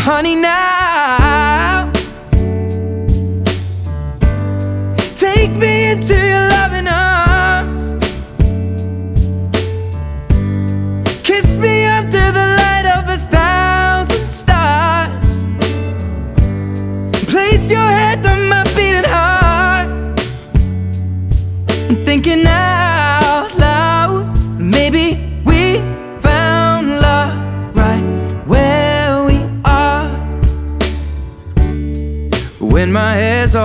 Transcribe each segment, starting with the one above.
Honey, now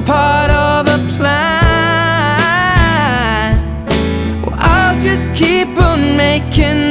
part of a plan. Well, I'll just keep on making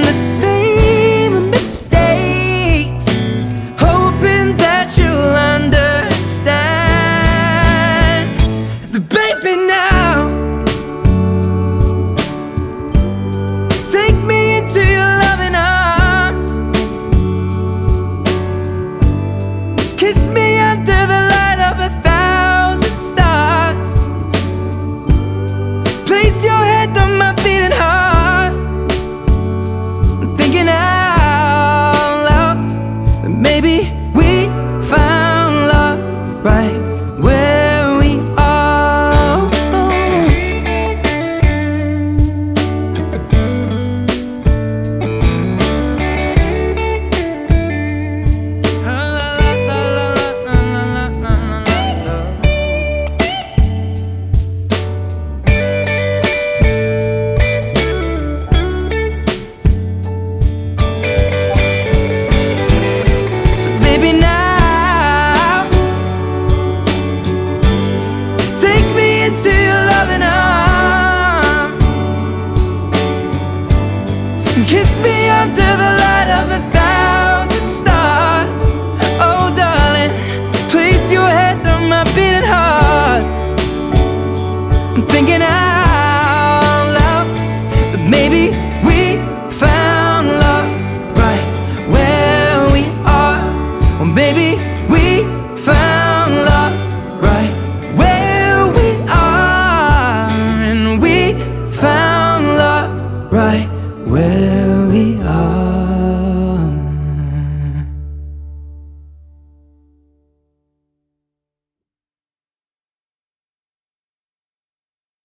Kiss me under